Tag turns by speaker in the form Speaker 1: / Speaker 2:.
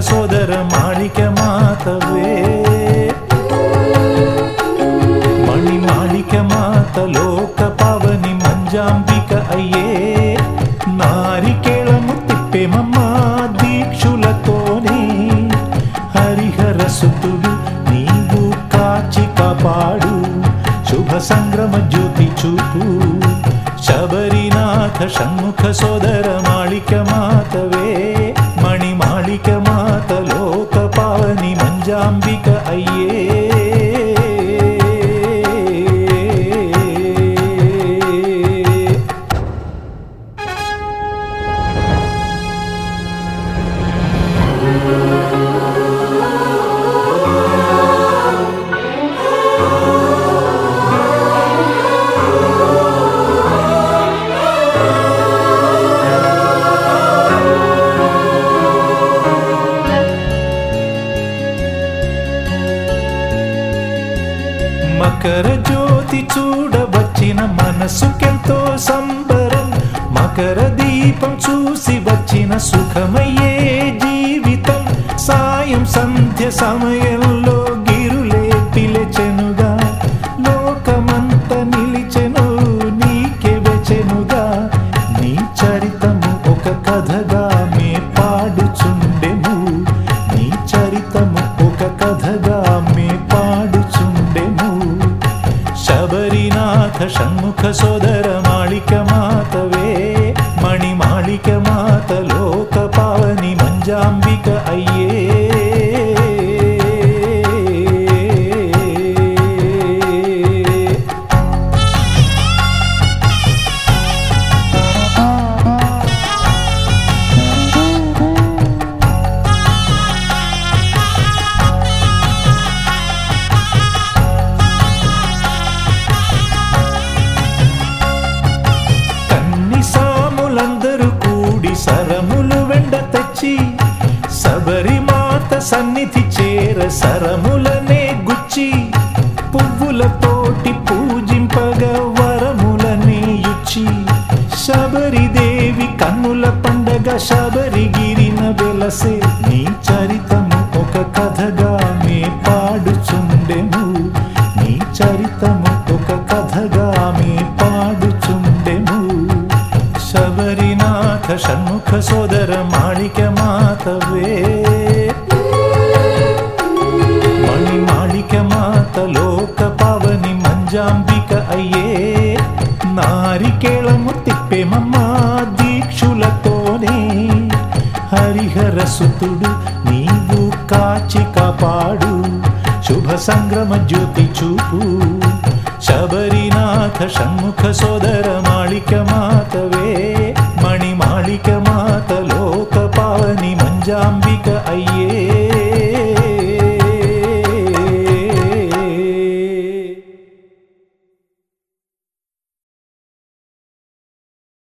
Speaker 1: సోదర మాళిక మాతవే. మణి మాళిక మాత లోక పవని మంజాంబిక అయ్యే. నారికేళము తిప్పేమమ్మా దీక్షులతోనే. హరిహర సుతుడు నీవు కాచి కాపాడు. శుభ సంగ్రమ జ్యోతి చూపు. శబరినాథ షణ్ముఖ సోదర మాళిక మాతవే. మకర జ్యోతి చూడవచ్చిన మనసుకెంతో సంబరం. మకర దీపం చూసి వచ్చిన సుఖమయ్యే జీవితం. సాయం సంధ్య సమయం नाथ षण्मुख सोदर मालिक मातवे मणिमालिक मात लोकपावनि मञ्जाम्बिक अय्ये సరములు వెండ తెచ్చి శబరిమాత సన్నిధి చేర సరములనే గుచ్చి పువ్వులతోటి పూజింపగా వరములనే ఇచ్చి శబరిదేవి కన్నుల పండగ శబరిగిరిన వెలసే నీ చరితము ఒక కథగా మే పాడుచుండెము. నీ చరితము శబరినాథ షణ్ముఖ సోదర మాళిక మాతవే మణి మాళిక మాత లోక పవని మంజాంబిక అయ్యే నారికేళము తిప్పేమమ్మా దీక్షులతోనే హరిహర సుతుడు నీవు కాచి కాపాడు శుభ సంగ్రమ జ్యోతి చూపు శబరినాథ షణ్ముఖ సోదర మాళిక మాతవే Punjab